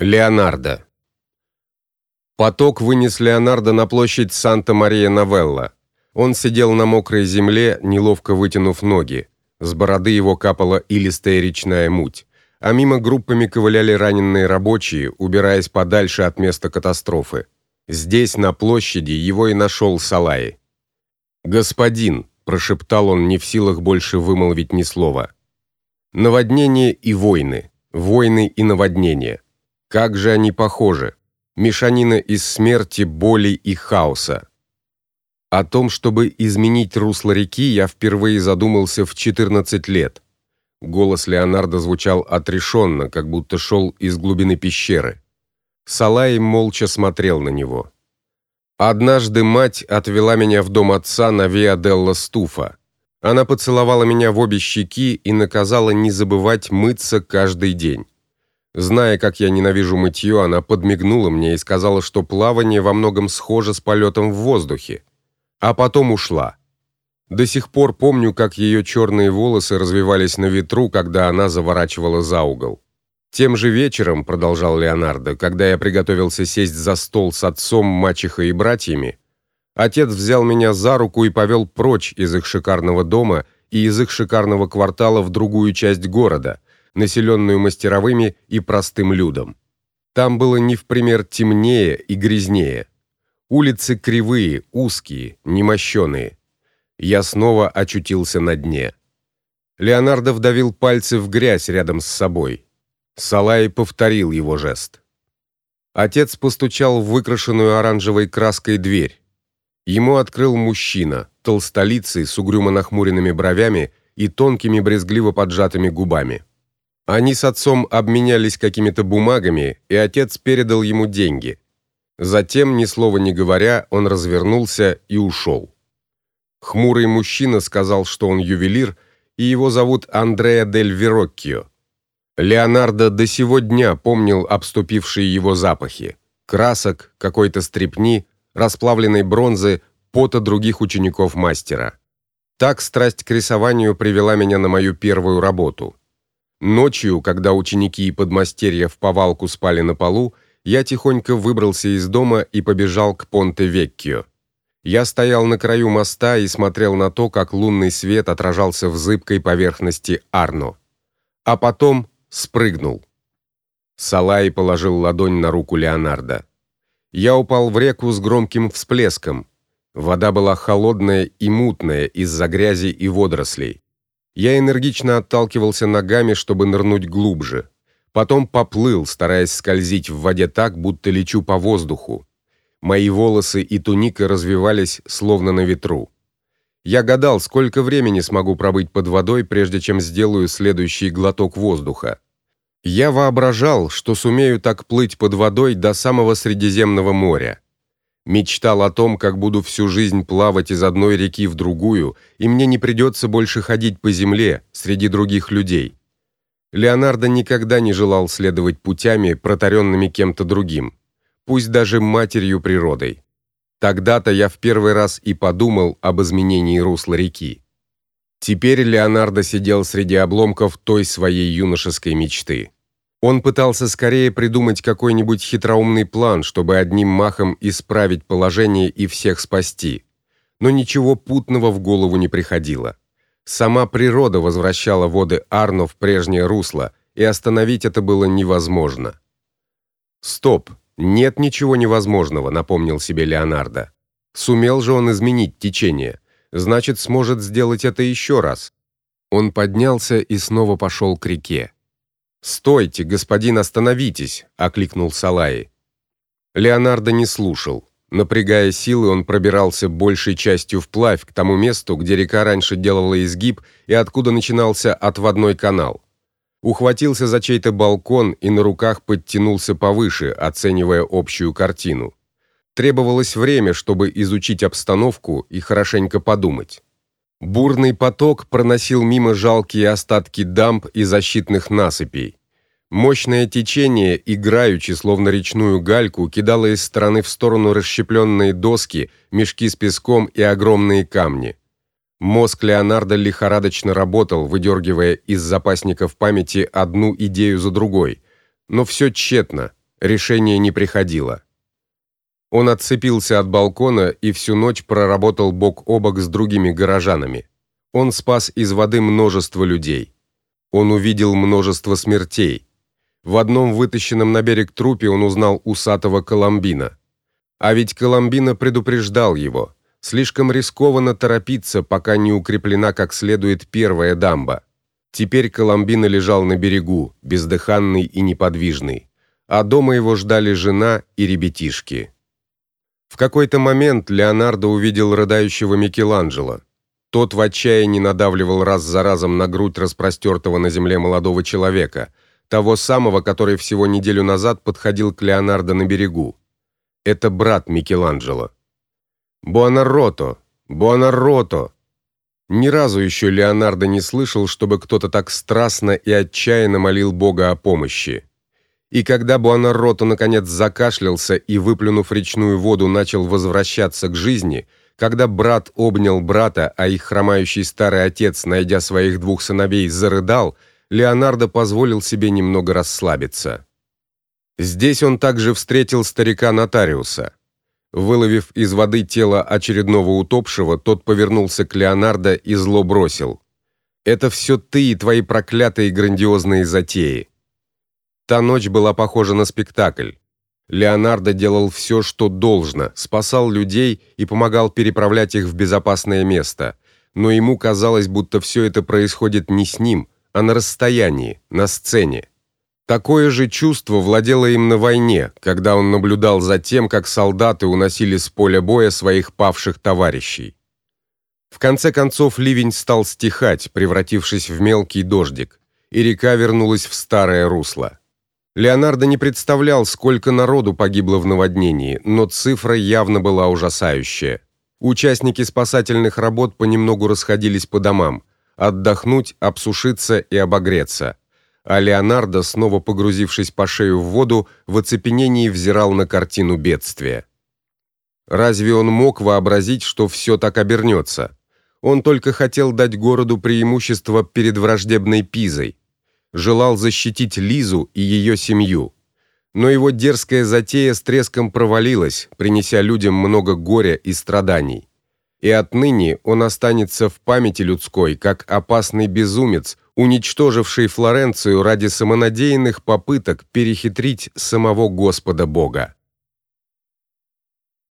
Леонардо. Поток вынес Леонардо на площадь Санта-Мария-Новелла. Он сидел на мокрой земле, неловко вытянув ноги. С бороды его капала илистая речная муть, а мимо группами ковыляли раненые рабочие, убираясь подальше от места катастрофы. Здесь, на площади, его и нашел Салаи. "Господин", прошептал он, не в силах больше вымолвить ни слова. Наводнение и войны, войны и наводнения. Как же они похожи. Мешанина из смерти, боли и хаоса. О том, чтобы изменить русло реки, я впервые задумался в 14 лет. Голос Леонардо звучал отрешенно, как будто шел из глубины пещеры. Салай молча смотрел на него. Однажды мать отвела меня в дом отца на Виа делла Стуфа. Она поцеловала меня в обе щеки и наказала не забывать мыться каждый день. Зная, как я ненавижу мытье, она подмигнула мне и сказала, что плавание во многом схоже с полетом в воздухе. А потом ушла. До сих пор помню, как ее черные волосы развивались на ветру, когда она заворачивала за угол. Тем же вечером, продолжал Леонардо, когда я приготовился сесть за стол с отцом, мачехой и братьями, отец взял меня за руку и повел прочь из их шикарного дома и из их шикарного квартала в другую часть города населенную мастеровыми и простым людом. Там было не в пример темнее и грязнее. Улицы кривые, узкие, немощёные. Я снова очутился на дне. Леонардо вдавил пальцы в грязь рядом с собой. Салай повторил его жест. Отец постучал в выкрашенную оранжевой краской дверь. Ему открыл мужчина, толстолицый с угрюмо нахмуренными бровями и тонкими брезгливо поджатыми губами. Они с отцом обменялись какими-то бумагами, и отец передал ему деньги. Затем, ни слова не говоря, он развернулся и ушел. Хмурый мужчина сказал, что он ювелир, и его зовут Андреа дель Вероккио. Леонардо до сего дня помнил обступившие его запахи: красок, какой-то стрепни, расплавленной бронзы, пота других учеников мастера. Так страсть к рисованию привела меня на мою первую работу. Ночью, когда ученики и подмастерья в повалку спали на полу, я тихонько выбрался из дома и побежал к Понте-Веккио. Я стоял на краю моста и смотрел на то, как лунный свет отражался в зыбкой поверхности Арно. А потом спрыгнул. Салай положил ладонь на руку Леонардо. Я упал в реку с громким всплеском. Вода была холодная и мутная из-за грязи и водорослей. Я энергично отталкивался ногами, чтобы нырнуть глубже. Потом поплыл, стараясь скользить в воде так, будто лечу по воздуху. Мои волосы и туника развивались словно на ветру. Я гадал, сколько времени смогу пробыть под водой, прежде чем сделаю следующий глоток воздуха. Я воображал, что сумею так плыть под водой до самого Средиземного моря мечтал о том, как буду всю жизнь плавать из одной реки в другую, и мне не придется больше ходить по земле среди других людей. Леонардо никогда не желал следовать путями, протаренными кем-то другим, пусть даже матерью природой. Тогда-то я в первый раз и подумал об изменении русла реки. Теперь Леонардо сидел среди обломков той своей юношеской мечты. Он пытался скорее придумать какой-нибудь хитроумный план, чтобы одним махом исправить положение и всех спасти. Но ничего путного в голову не приходило. Сама природа возвращала воды Арно в прежнее русло, и остановить это было невозможно. Стоп, нет ничего невозможного, напомнил себе Леонардо. Сумел же он изменить течение, значит, сможет сделать это еще раз. Он поднялся и снова пошел к реке. "Стойте, господин, остановитесь", окликнул Салай. Леонардо не слушал. Напрягая силы, он пробирался большей частью вплавь к тому месту, где река раньше делала изгиб и откуда начинался отводной канал. Ухватился за чей-то балкон и на руках подтянулся повыше, оценивая общую картину. Требовалось время, чтобы изучить обстановку и хорошенько подумать. Бурный поток проносил мимо жалкие остатки дамб и защитных насыпей. Мощное течение, играючи словно речную гальку, кидало из стороны в сторону расщепленные доски, мешки с песком и огромные камни. Мозг Леонардо лихорадочно работал, выдергивая из запасников памяти одну идею за другой, но все тщетно. Решение не приходило. Он отцепился от балкона и всю ночь проработал бок о бок с другими горожанами. Он спас из воды множество людей. Он увидел множество смертей. В одном вытащенном на берег трупе он узнал усатого Коломбина. А ведь Коломбина предупреждал его: слишком рискованно торопиться, пока не укреплена как следует первая дамба. Теперь Коломбина лежал на берегу, бездыханный и неподвижный, а дома его ждали жена и ребятишки. В какой-то момент Леонардо увидел рыдающего Микеланджело. Тот в отчаянии надавливал раз за разом на грудь распростертого на земле молодого человека, того самого, который всего неделю назад подходил к Леонардо на берегу. Это брат Микеланджело. Буонаротто, Буонаротто. Ни разу еще Леонардо не слышал, чтобы кто-то так страстно и отчаянно молил Бога о помощи. И когда Буонаротто наконец закашлялся и выплюнув речную воду начал возвращаться к жизни, когда брат обнял брата, а их хромающий старый отец, найдя своих двух сыновей, зарыдал, Леонардо позволил себе немного расслабиться. Здесь он также встретил старика нотариуса. Выловив из воды тело очередного утопшего, тот повернулся к Леонардо и зло бросил: "Это все ты и твои проклятые грандиозные затеи". Та ночь была похожа на спектакль. Леонардо делал все, что должно, спасал людей и помогал переправлять их в безопасное место, но ему казалось, будто все это происходит не с ним, а на расстоянии, на сцене. Такое же чувство владело им на войне, когда он наблюдал за тем, как солдаты уносили с поля боя своих павших товарищей. В конце концов ливень стал стихать, превратившись в мелкий дождик, и река вернулась в старое русло. Леонардо не представлял, сколько народу погибло в наводнении, но цифра явно была ужасающая. Участники спасательных работ понемногу расходились по домам, отдохнуть, обсушиться и обогреться. А Леонардо, снова погрузившись по шею в воду, в оцепенении взирал на картину бедствия. Разве он мог вообразить, что все так обернется? Он только хотел дать городу преимущество перед враждебной Пизой, желал защитить Лизу и ее семью. Но его дерзкая затея с треском провалилась, принеся людям много горя и страданий. И отныне он останется в памяти людской как опасный безумец, уничтоживший Флоренцию ради самонадеянных попыток перехитрить самого Господа Бога.